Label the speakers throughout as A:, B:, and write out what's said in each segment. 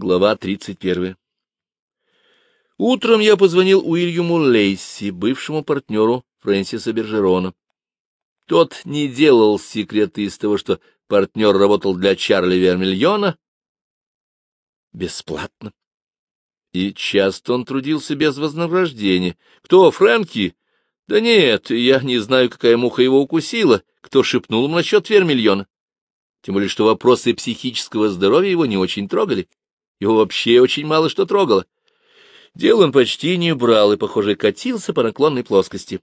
A: Глава 31. Утром я позвонил Уильяму Лейси, бывшему партнеру Фрэнсиса Бержерона. Тот не делал секрета из того, что партнер работал для Чарли Вермильона бесплатно. И часто он трудился без вознаграждения. Кто, Фрэнки? Да нет, я не знаю, какая муха его укусила, кто шепнул ему насчет Вермильона. Тем более, что вопросы психического здоровья его не очень трогали. Его вообще очень мало что трогало. Дел он почти не брал и, похоже, катился по наклонной плоскости.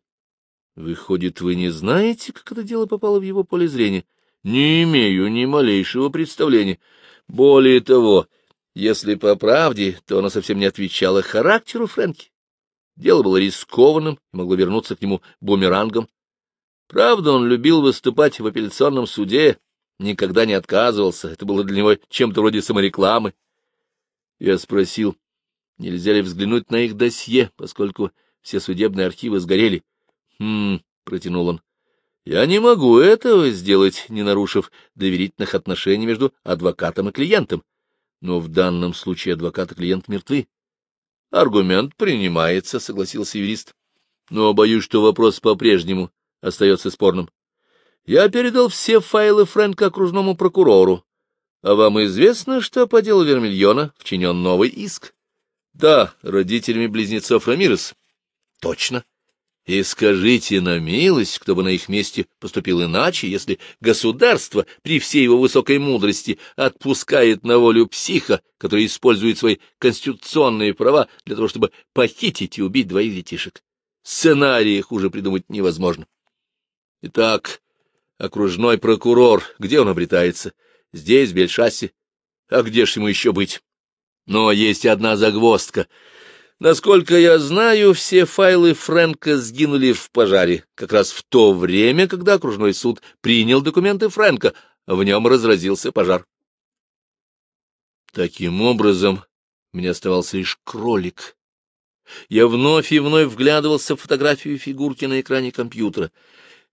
A: Выходит, вы не знаете, как это дело попало в его поле зрения? Не имею ни малейшего представления. Более того, если по правде, то оно совсем не отвечало характеру Фрэнки. Дело было рискованным могло вернуться к нему бумерангом. Правда, он любил выступать в апелляционном суде, никогда не отказывался, это было для него чем-то вроде саморекламы. Я спросил, нельзя ли взглянуть на их досье, поскольку все судебные архивы сгорели. — Хм, — протянул он, — я не могу этого сделать, не нарушив доверительных отношений между адвокатом и клиентом. Но в данном случае адвокат и клиент мертвы. — Аргумент принимается, — согласился юрист. — Но боюсь, что вопрос по-прежнему остается спорным. Я передал все файлы Фрэнка окружному прокурору, а вам известно, что по делу Вермильона вчинен новый иск? Да, родителями близнецов Рамирес. Точно. И скажите на милость, кто бы на их месте поступил иначе, если государство при всей его высокой мудрости отпускает на волю психа, который использует свои конституционные права для того, чтобы похитить и убить двоих детишек. Сценарии хуже придумать невозможно. Итак, окружной прокурор, где он обретается? Здесь, в Бельшассе. А где ж ему еще быть? Но есть одна загвоздка. Насколько я знаю, все файлы Фрэнка сгинули в пожаре, как раз в то время, когда окружной суд принял документы Фрэнка, в нем разразился пожар. Таким образом, мне оставался лишь кролик. Я вновь и вновь вглядывался в фотографию фигурки на экране компьютера.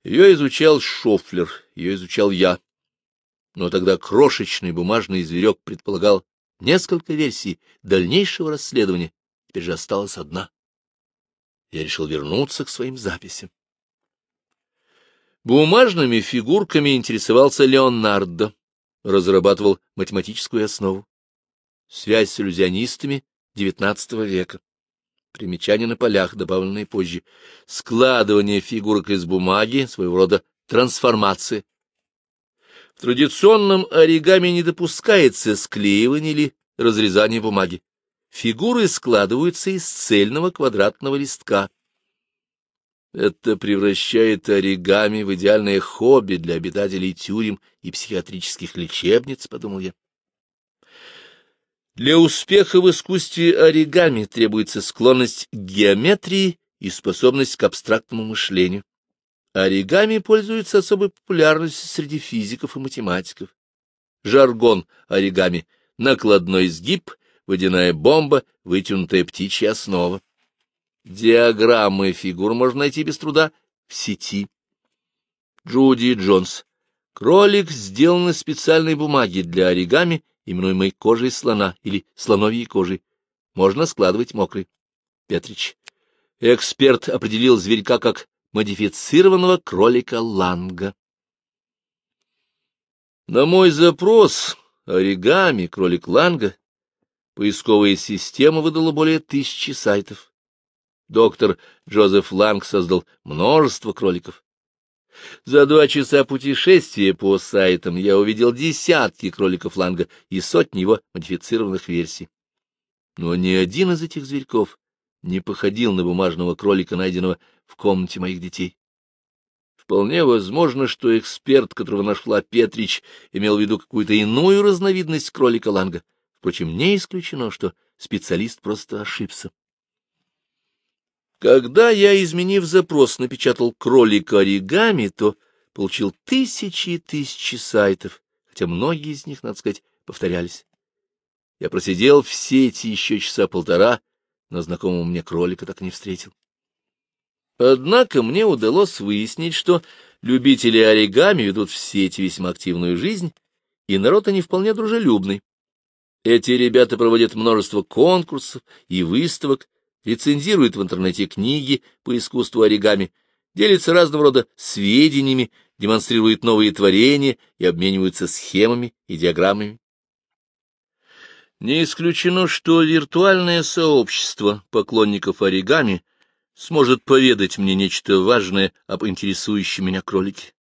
A: Ее изучал Шофлер, ее изучал я. Но тогда крошечный бумажный зверек предполагал несколько версий дальнейшего расследования. Теперь же осталась одна. Я решил вернуться к своим записям. Бумажными фигурками интересовался Леонардо, разрабатывал математическую основу. Связь с иллюзионистами XIX века. Примечания на полях, добавленные позже. Складывание фигурок из бумаги, своего рода трансформация. В традиционном оригами не допускается склеивание или разрезание бумаги. Фигуры складываются из цельного квадратного листка. Это превращает оригами в идеальное хобби для обитателей тюрем и психиатрических лечебниц, — подумал я. Для успеха в искусстве оригами требуется склонность к геометрии и способность к абстрактному мышлению. Оригами пользуется особой популярностью среди физиков и математиков. Жаргон оригами — накладной сгиб, водяная бомба, вытянутая птичья основа. Диаграммы фигур можно найти без труда в сети. Джуди Джонс. Кролик сделан из специальной бумаги для оригами, именуемой кожей слона или слоновьей кожей. Можно складывать мокрый. Петрич. Эксперт определил зверька как модифицированного кролика Ланга. На мой запрос «Оригами. Кролик Ланга» поисковая система выдала более тысячи сайтов. Доктор Джозеф Ланг создал множество кроликов. За два часа путешествия по сайтам я увидел десятки кроликов Ланга и сотни его модифицированных версий. Но ни один из этих зверьков не походил на бумажного кролика, найденного в комнате моих детей. Вполне возможно, что эксперт, которого нашла Петрич, имел в виду какую-то иную разновидность кролика Ланга. Впрочем, не исключено, что специалист просто ошибся. Когда я, изменив запрос, напечатал кролика оригами, то получил тысячи и тысячи сайтов, хотя многие из них, надо сказать, повторялись. Я просидел в сети еще часа полтора, но знакомого мне кролика так и не встретил. Однако мне удалось выяснить, что любители оригами ведут в сети весьма активную жизнь, и народ они вполне дружелюбный. Эти ребята проводят множество конкурсов и выставок, рецензируют в интернете книги по искусству оригами, делятся разного рода сведениями, демонстрируют новые творения и обмениваются схемами и диаграммами. Не исключено, что виртуальное сообщество поклонников оригами сможет поведать мне нечто важное об интересующем меня кролике.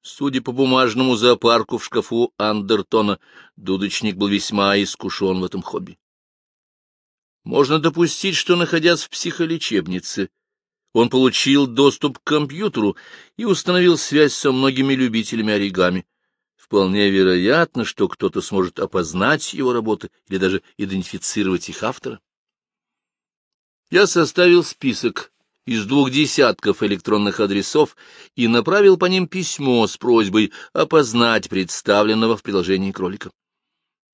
A: Судя по бумажному зоопарку в шкафу Андертона, дудочник был весьма искушен в этом хобби. Можно допустить, что, находясь в психолечебнице, он получил доступ к компьютеру и установил связь со многими любителями оригами, Вполне вероятно, что кто-то сможет опознать его работы или даже идентифицировать их автора. Я составил список из двух десятков электронных адресов и направил по ним письмо с просьбой опознать представленного в приложении кролика.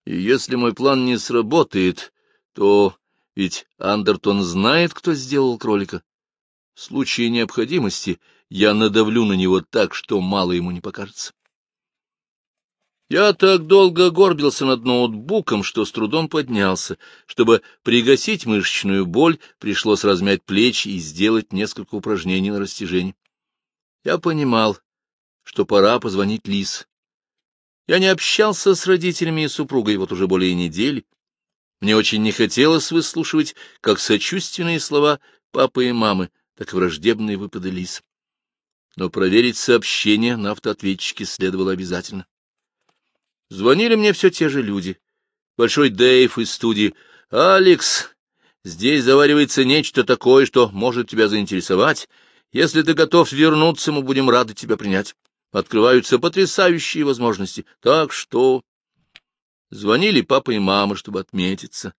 A: И если мой план не сработает, то ведь Андертон знает, кто сделал кролика. В случае необходимости я надавлю на него так, что мало ему не покажется. Я так долго горбился над ноутбуком, что с трудом поднялся. Чтобы пригасить мышечную боль, пришлось размять плечи и сделать несколько упражнений на растяжение. Я понимал, что пора позвонить Лис. Я не общался с родителями и супругой вот уже более недели. Мне очень не хотелось выслушивать как сочувственные слова папы и мамы, так и враждебные выпады Лис. Но проверить сообщение на автоответчике следовало обязательно. Звонили мне все те же люди. Большой Дэйв из студии. «Алекс, здесь заваривается нечто такое, что может тебя заинтересовать. Если ты готов вернуться, мы будем рады тебя принять. Открываются потрясающие возможности. Так что...» Звонили папа и мама, чтобы отметиться.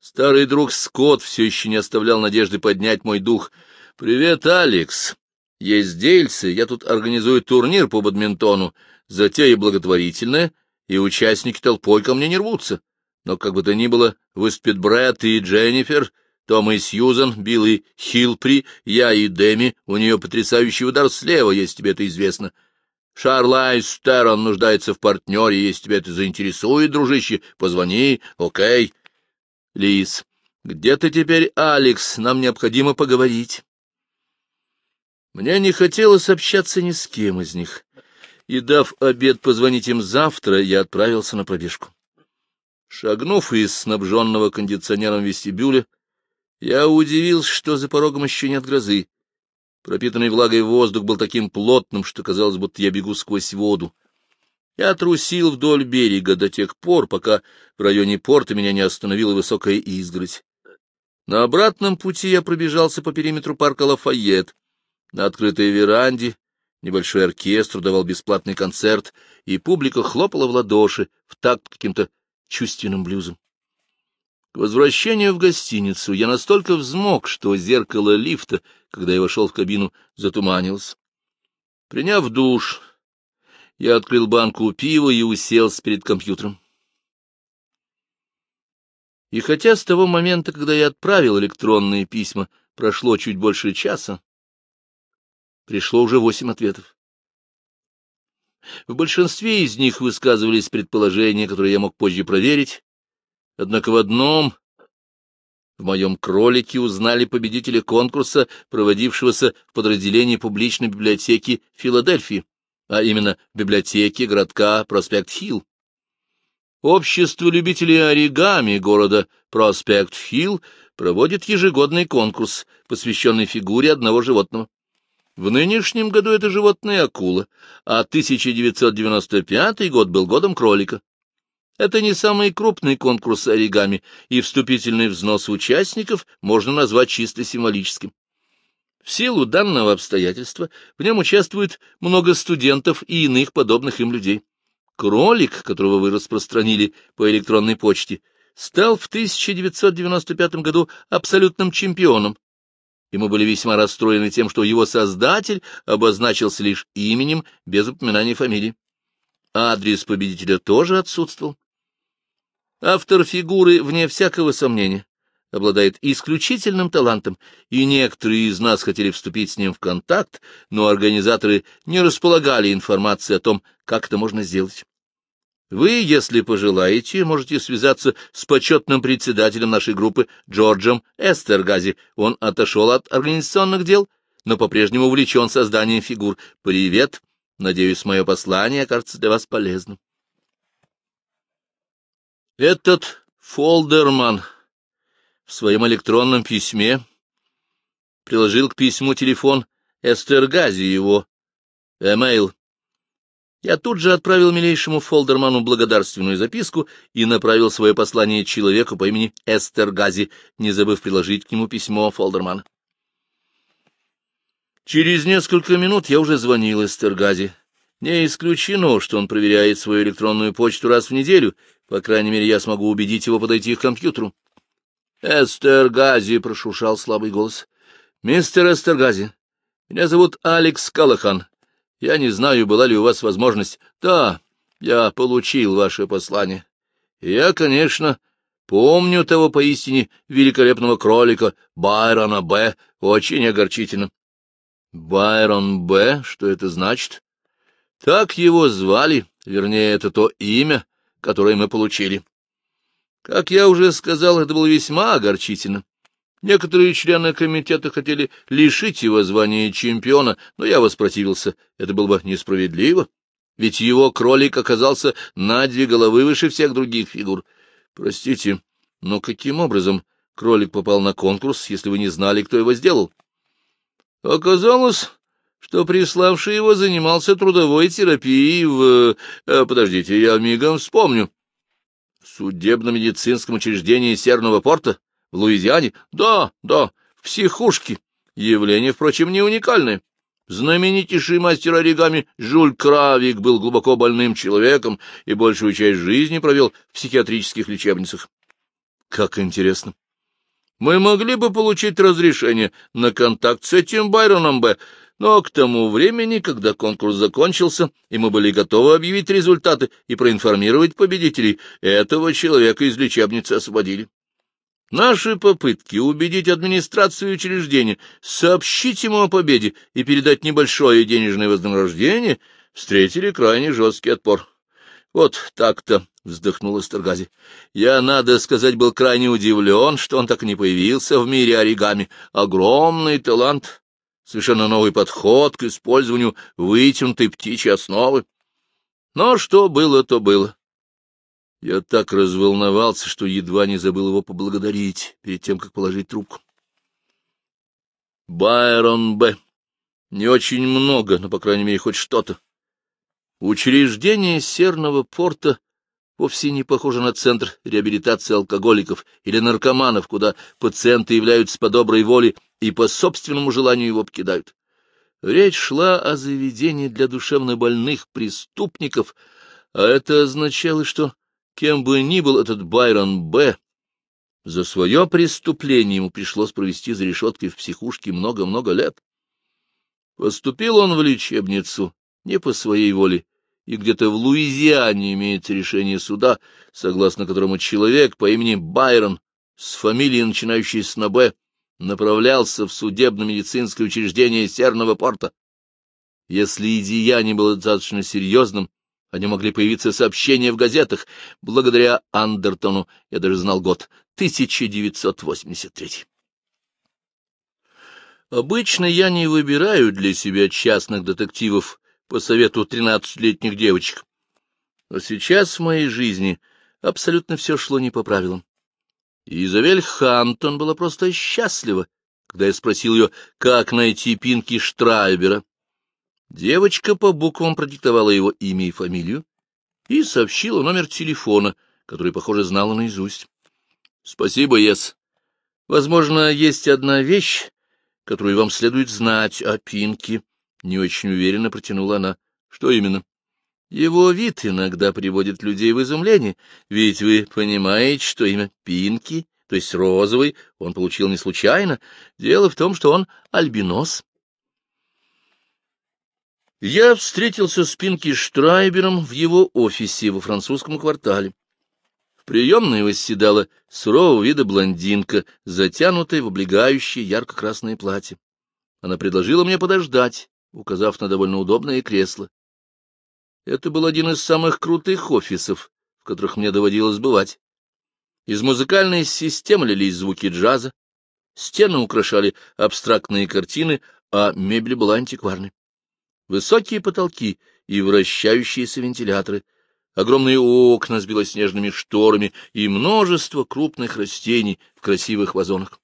A: Старый друг Скотт все еще не оставлял надежды поднять мой дух. «Привет, Алекс. Есть дельцы, я тут организую турнир по бадминтону. Затея благотворительная, и участники толпой ко мне не рвутся. Но как бы то ни было, выступят Брэд и Дженнифер, Том и Сьюзан, Билл и Хилпри, я и Деми, у нее потрясающий удар слева, если тебе это известно. Шарлайз Стерон нуждается в партнере, если тебя это заинтересует, дружище, позвони, окей. Лиз, где ты теперь, Алекс? Нам необходимо поговорить. Мне не хотелось общаться ни с кем из них и, дав обед позвонить им завтра, я отправился на пробежку. Шагнув из снабженного кондиционером вестибюля, я удивился, что за порогом еще нет грозы. Пропитанный влагой воздух был таким плотным, что казалось, будто я бегу сквозь воду. Я трусил вдоль берега до тех пор, пока в районе порта меня не остановила высокая изгородь. На обратном пути я пробежался по периметру парка Лафайет. На открытой веранде Небольшой оркестр давал бесплатный концерт, и публика хлопала в ладоши в такт каким-то чувственным блюзом. К возвращению в гостиницу я настолько взмок, что зеркало лифта, когда я вошел в кабину, затуманилось. Приняв душ, я открыл банку пива и уселся перед компьютером. И хотя с того момента, когда я отправил электронные письма, прошло чуть больше часа, пришло уже восемь ответов. В большинстве из них высказывались предположения, которые я мог позже проверить, однако в одном, в моем кролике, узнали победителя конкурса, проводившегося в подразделении публичной библиотеки Филадельфии, а именно библиотеки городка Проспект-Хилл. Общество любителей оригами города Проспект-Хилл проводит ежегодный конкурс, посвященный фигуре одного животного. В нынешнем году это животное акула, а 1995 год был годом кролика. Это не самый крупный конкурс оригами, и вступительный взнос участников можно назвать чисто символическим. В силу данного обстоятельства в нем участвует много студентов и иных подобных им людей. Кролик, которого вы распространили по электронной почте, стал в 1995 году абсолютным чемпионом и мы были весьма расстроены тем, что его создатель обозначился лишь именем, без упоминания фамилии. Адрес победителя тоже отсутствовал. Автор фигуры, вне всякого сомнения, обладает исключительным талантом, и некоторые из нас хотели вступить с ним в контакт, но организаторы не располагали информацией о том, как это можно сделать. Вы, если пожелаете, можете связаться с почетным председателем нашей группы Джорджем Эстергази. Он отошел от организационных дел, но по-прежнему увлечен созданием фигур. Привет. Надеюсь, мое послание окажется для вас полезным. Этот Фолдерман в своем электронном письме приложил к письму телефон Эстергази его, эмейл я тут же отправил милейшему Фолдерману благодарственную записку и направил свое послание человеку по имени Эстер Гази, не забыв приложить к нему письмо Фолдермана. Через несколько минут я уже звонил Эстер Гази. Не исключено, что он проверяет свою электронную почту раз в неделю. По крайней мере, я смогу убедить его подойти к компьютеру. — Эстер Гази, — прошушал слабый голос. — Мистер Эстер Гази, меня зовут Алекс Калахан. Я не знаю, была ли у вас возможность. Да, я получил ваше послание. Я, конечно, помню того поистине великолепного кролика Байрона Б. Очень огорчительно. Байрон Б. Что это значит? Так его звали, вернее, это то имя, которое мы получили. Как я уже сказал, это было весьма огорчительно. Некоторые члены комитета хотели лишить его звания чемпиона, но я воспротивился. Это было бы несправедливо, ведь его кролик оказался на две головы выше всех других фигур. Простите, но каким образом кролик попал на конкурс, если вы не знали, кто его сделал? Оказалось, что приславший его занимался трудовой терапией в... Э, подождите, я мигом вспомню. В судебно-медицинском учреждении Северного порта? В Луизиане? Да, да, в психушке. Явление, впрочем, не уникальное. Знаменитейший мастер оригами Жюль Кравик был глубоко больным человеком и большую часть жизни провел в психиатрических лечебницах. Как интересно. Мы могли бы получить разрешение на контакт с этим Байроном Б., но к тому времени, когда конкурс закончился, и мы были готовы объявить результаты и проинформировать победителей, этого человека из лечебницы освободили. Наши попытки убедить администрацию учреждения сообщить ему о победе и передать небольшое денежное вознаграждение встретили крайне жесткий отпор. Вот так-то, — вздохнул Эстергази. Я, надо сказать, был крайне удивлен, что он так и не появился в мире оригами. Огромный талант, совершенно новый подход к использованию вытянутой птичьей основы. Но что было, то было. Я так разволновался, что едва не забыл его поблагодарить перед тем, как положить трубку. Байрон Б. Не очень много, но, по крайней мере, хоть что-то. Учреждение Серного порта вовсе не похоже на центр реабилитации алкоголиков или наркоманов, куда пациенты являются по доброй воле и по собственному желанию его покидают. Речь шла о заведении для душевнобольных преступников, а это означало, что Кем бы ни был этот Байрон Б., за свое преступление ему пришлось провести за решеткой в психушке много-много лет. Поступил он в лечебницу не по своей воле, и где-то в Луизиане имеется решение суда, согласно которому человек по имени Байрон с фамилией, начинающей с на «Б», направлялся в судебно-медицинское учреждение Серного порта. Если и деяние было достаточно серьезным, они могли появиться сообщения в газетах. Благодаря Андертону я даже знал год — 1983. Обычно я не выбираю для себя частных детективов по совету тринадцатилетних девочек. Но сейчас в моей жизни абсолютно все шло не по правилам. И Изабель Хантон была просто счастлива, когда я спросил ее, как найти Пинки Штрайбера. Девочка по буквам продиктовала его имя и фамилию и сообщила номер телефона, который, похоже, знала наизусть. — Спасибо, Ес. Возможно, есть одна вещь, которую вам следует знать о Пинке. Не очень уверенно протянула она. — Что именно? — Его вид иногда приводит людей в изумление, ведь вы понимаете, что имя Пинки, то есть розовый, он получил не случайно. Дело в том, что он альбинос. Я встретился с Пинки Штрайбером в его офисе во французском квартале. В приемной восседала сурового вида блондинка, затянутая в облегающее ярко-красное платье. Она предложила мне подождать, указав на довольно удобное кресло. Это был один из самых крутых офисов, в которых мне доводилось бывать. Из музыкальной системы лились звуки джаза, стены украшали абстрактные картины, а мебель была антикварной. Высокие потолки и вращающиеся вентиляторы, огромные окна с белоснежными шторами и множество крупных растений в красивых вазонах.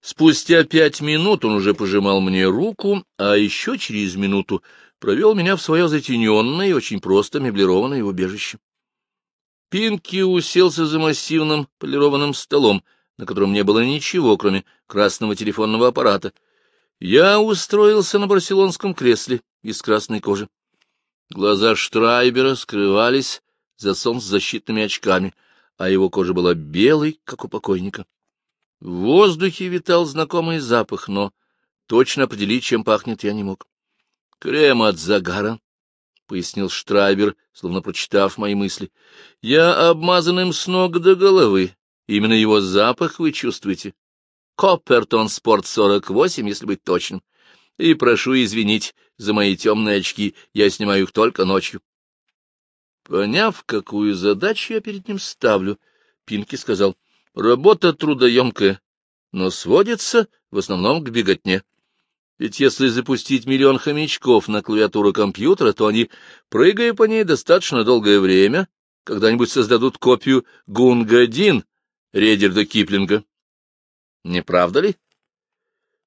A: Спустя пять минут он уже пожимал мне руку, а еще через минуту провел меня в свое затененное и очень просто меблированное убежище. Пинки уселся за массивным полированным столом, на котором не было ничего, кроме красного телефонного аппарата. Я устроился на барселонском кресле из красной кожи. Глаза Штрайбера скрывались за солнцезащитными очками, а его кожа была белой, как у покойника. В воздухе витал знакомый запах, но точно определить, чем пахнет, я не мог. — Крем от загара, — пояснил Штрайбер, словно прочитав мои мысли. — Я обмазанным с ног до головы. Именно его запах вы чувствуете. Коппертон Спорт 48, если быть точным. И прошу извинить за мои темные очки, я снимаю их только ночью. Поняв, какую задачу я перед ним ставлю, Пинки сказал — Работа трудоемкая, но сводится в основном к беготне. Ведь если запустить миллион хомячков на клавиатуру компьютера, то они, прыгая по ней достаточно долгое время, когда-нибудь создадут копию Гунгадин Редерда Киплинга. Не правда ли?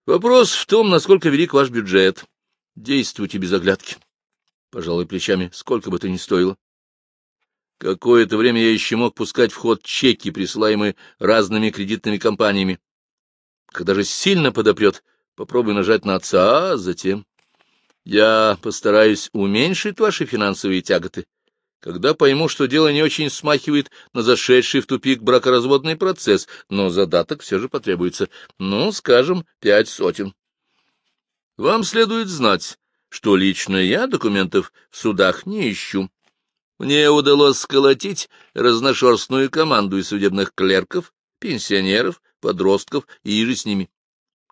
A: Вопрос в том, насколько велик ваш бюджет. Действуйте без оглядки. Пожалуй, плечами, сколько бы это ни стоило. Какое-то время я еще мог пускать в ход чеки, присылаемые разными кредитными компаниями. Когда же сильно подопрет, попробуй нажать на отца, а затем... Я постараюсь уменьшить ваши финансовые тяготы. Когда пойму, что дело не очень смахивает на зашедший в тупик бракоразводный процесс, но задаток все же потребуется, ну, скажем, пять сотен. Вам следует знать, что лично я документов в судах не ищу. Мне удалось сколотить разношерстную команду из судебных клерков, пенсионеров, подростков и же с ними.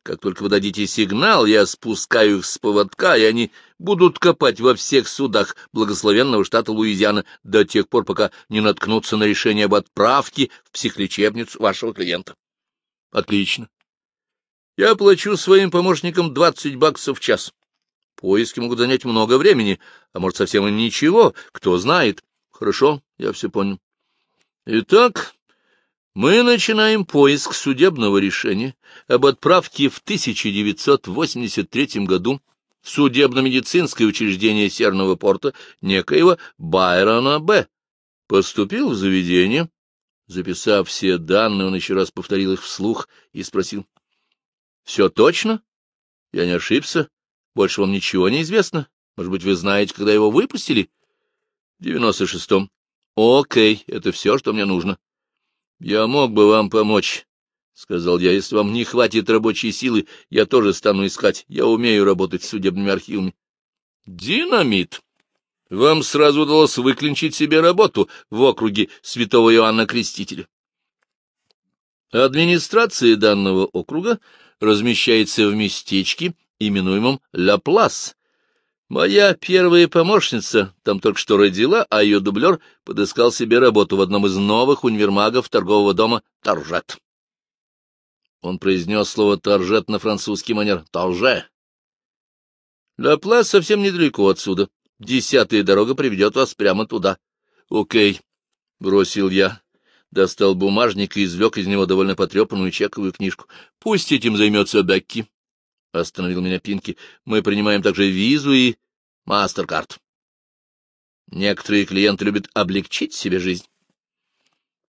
A: Как только вы дадите сигнал, я спускаю их с поводка, и они будут копать во всех судах благословенного штата Луизиана до тех пор, пока не наткнутся на решение об отправке в психлечебницу вашего клиента. Отлично. Я плачу своим помощникам 20 баксов в час. Поиски могут занять много времени, а может, совсем и ничего, кто знает. Хорошо, я все понял. Итак, мы начинаем поиск судебного решения об отправке в 1983 году в судебно-медицинское учреждение Серного порта некоего Байрона Б. Поступил в заведение. Записав все данные, он еще раз повторил их вслух и спросил. — Все точно? Я не ошибся? Больше вам ничего не известно? Может быть, вы знаете, когда его выпустили? В девяносто шестом. Окей, это все, что мне нужно. Я мог бы вам помочь, — сказал я. Если вам не хватит рабочей силы, я тоже стану искать. Я умею работать с судебными архивами. Динамит! Вам сразу удалось выклинчить себе работу в округе Святого Иоанна Крестителя. Администрация данного округа размещается в местечке, именуемом Ла-Плас. Моя первая помощница там только что родила, а ее дублер подыскал себе работу в одном из новых универмагов торгового дома Торжет. Он произнес слово «торжет» на французский манер «торже». Ла-Плас совсем недалеко отсюда. Десятая дорога приведет вас прямо туда. — Окей, — бросил я. Достал бумажник и извлек из него довольно потрепанную чековую книжку. — Пусть этим займется Бекки. — остановил меня Пинки. — Мы принимаем также визу и мастеркард. Некоторые клиенты любят облегчить себе жизнь.